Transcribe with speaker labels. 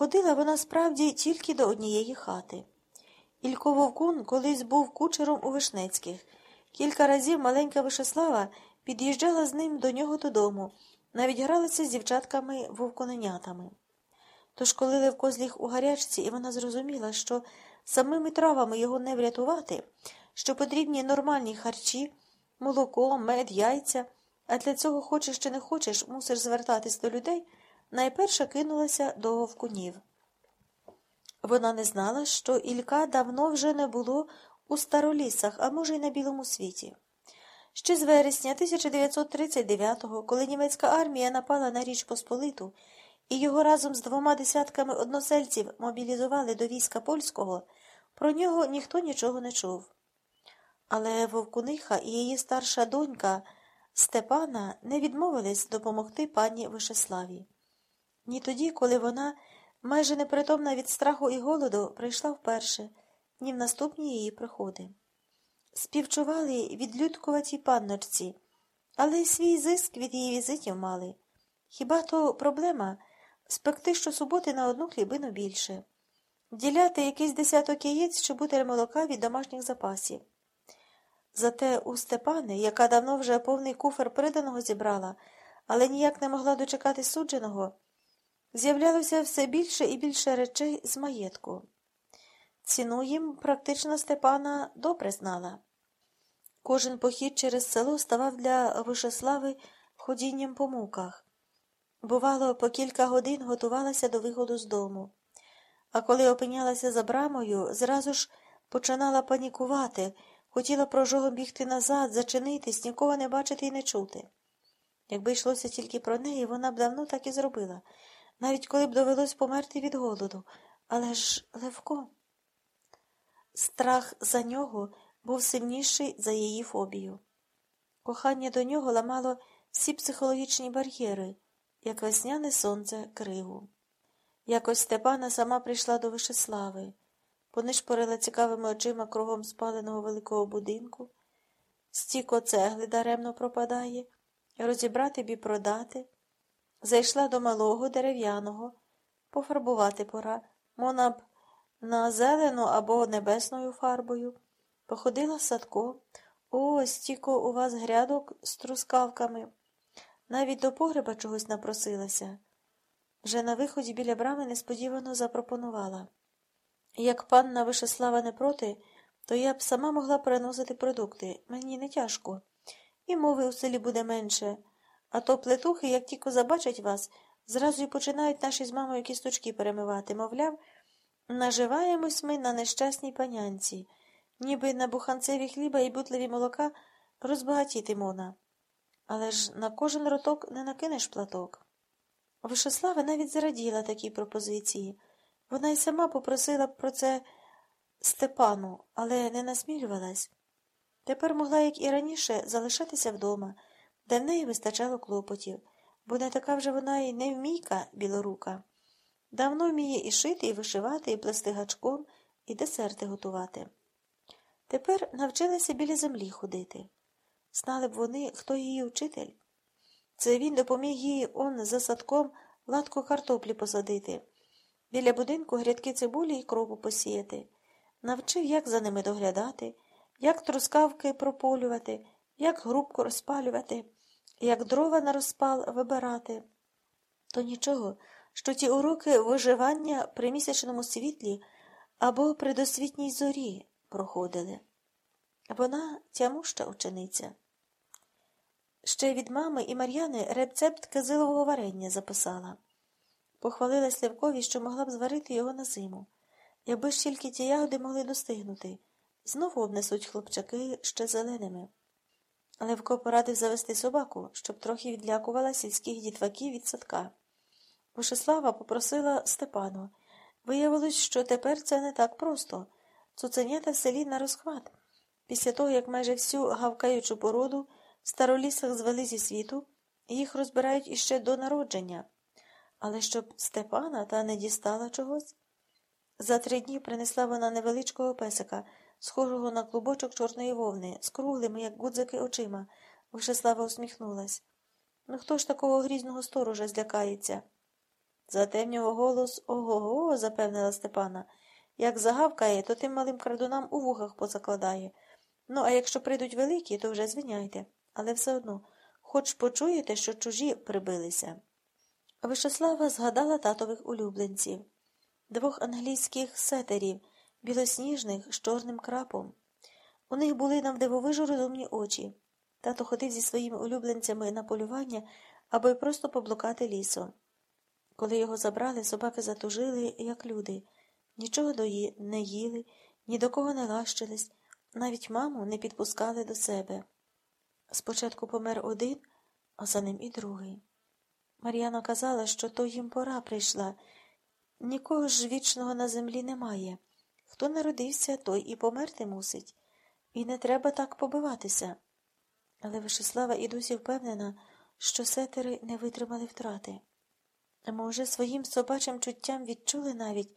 Speaker 1: Ходила вона справді тільки до однієї хати. Ілько Вовкун колись був кучером у Вишнецьких. Кілька разів маленька Вишеслава під'їжджала з ним до нього додому, навіть гралася з дівчатками вовконенятами. Тож, коли Левко зліг у гарячці, і вона зрозуміла, що самими травами його не врятувати, що потрібні нормальні харчі, молоко, мед, яйця, а для цього хочеш чи не хочеш, мусиш звертатись до людей, найперше кинулася до вовкунів. Вона не знала, що Ілька давно вже не було у старолісах, а може, й на білому світі. Ще з вересня 1939-го, коли німецька армія напала на Річ Посполиту, і його разом з двома десятками односельців мобілізували до війська польського, про нього ніхто нічого не чув. Але Вовкуниха і її старша донька Степана не відмовились допомогти пані Вишеславі. Ні тоді, коли вона, майже непритомна від страху і голоду, прийшла вперше, ні в наступні її приходи. Співчували відлюдкуватій панночці, але й свій зиск від її візитів мали. Хіба то проблема спекти щосуботи на одну хлібину більше, діляти якийсь десяток яєць чи бутер молока від домашніх запасів. Зате у Степани, яка давно вже повний куфер приданого зібрала, але ніяк не могла дочекати судженого, з'являлося все більше і більше речей з маєтку. Ціну їм практично Степана добре знала. Кожен похід через село ставав для Вишеслави ходінням по муках. Бувало, по кілька годин готувалася до виходу з дому, а коли опинялася за брамою, зразу ж починала панікувати, хотіла прожогом бігти назад, зачинитись, нікого не бачити і не чути. Якби йшлося тільки про неї, вона б давно так і зробила, навіть коли б довелось померти від голоду. Але ж Левко. Страх за нього був сильніший за її фобію. Кохання до нього ламало всі психологічні бар'єри, як весняне сонце криву. Якось Степана сама прийшла до Вишеслави, понишпорила цікавими очима кругом спаленого великого будинку, стіко цегли даремно пропадає, розібрати бі продати, зайшла до малого дерев'яного, пофарбувати пора, мона б на зелену або небесною фарбою, походила садком, о, стіко у вас грядок з трускавками. Навіть до погреба чогось напросилася. Вже на виході біля брами несподівано запропонувала. Як панна Вишеслава не проти, то я б сама могла переносити продукти. Мені не тяжко. І мови у селі буде менше. А то плетухи, як тільки забачать вас, зразу й починають наші з мамою кісточки перемивати. Мовляв, наживаємось ми на нещасній панянці, ніби на буханцеві хліба і бутливі молока розбагатіти мона. Але ж на кожен роток не накинеш платок. Вишеслава навіть зраділа такій пропозиції. Вона й сама попросила б про це Степану, але не насмілювалась. Тепер могла, як і раніше, залишатися вдома, де в неї вистачало клопотів, бо не така вже вона й не вмійка білорука. Давно вміє і шити, і вишивати, і плести гачком, і десерти готувати. Тепер навчилася біля землі ходити. Знали б вони, хто її учитель. Це він допоміг їй он за садком латку картоплі посадити, біля будинку грядки цибулі і кропу посіяти, навчив, як за ними доглядати, як трускавки прополювати, як грубку розпалювати, як дрова на розпал вибирати. То нічого, що ті уроки виживання при місячному світлі або при досвітній зорі проходили. Вона тямуща учениця. Ще від мами і Мар'яни рецепт кизилового варення записала. Похвалила Слявкові, що могла б зварити його на зиму. Якби ж тільки ті ягоди могли достигнути, знову обнесуть хлопчаки ще зеленими. Левко порадив завести собаку, щоб трохи відлякувала сільських дітваків від садка. Вишеслава попросила Степану. Виявилось, що тепер це не так просто. Цуценята в селі на розхват. Після того, як майже всю гавкаючу породу в старолісах звели зі світу, їх розбирають іще до народження. Але щоб Степана та не дістала чогось. За три дні принесла вона невеличкого песика, схожого на клубочок чорної вовни, з круглими, як гудзики, очима. Вишеслава усміхнулась. Ну хто ж такого грізного сторожа злякається? Зате в нього голос ого-го, запевнила Степана. Як загавкає, то тим малим крадунам у вухах позакладає. Ну, а якщо прийдуть великі, то вже звиняйте. Але все одно, хоч почуєте, що чужі прибилися. Вишеслава згадала татових улюбленців, двох англійських сетерів, білосніжних з чорним крапом. У них були навдивовижу розумні очі. Тато ходив зі своїми улюбленцями на полювання або й просто поблукати лісом. Коли його забрали, собаки затужили, як люди, нічого дої не їли, ні до кого не лащились, навіть маму не підпускали до себе. Спочатку помер один, а за ним і другий. Мар'яна казала, що то їм пора прийшла. Нікого ж вічного на землі немає. Хто народився, той і померти мусить. І не треба так побиватися. Але Вишеслава і досі впевнена, що сетери не витримали втрати. Може, своїм собачим чуттям відчули навіть,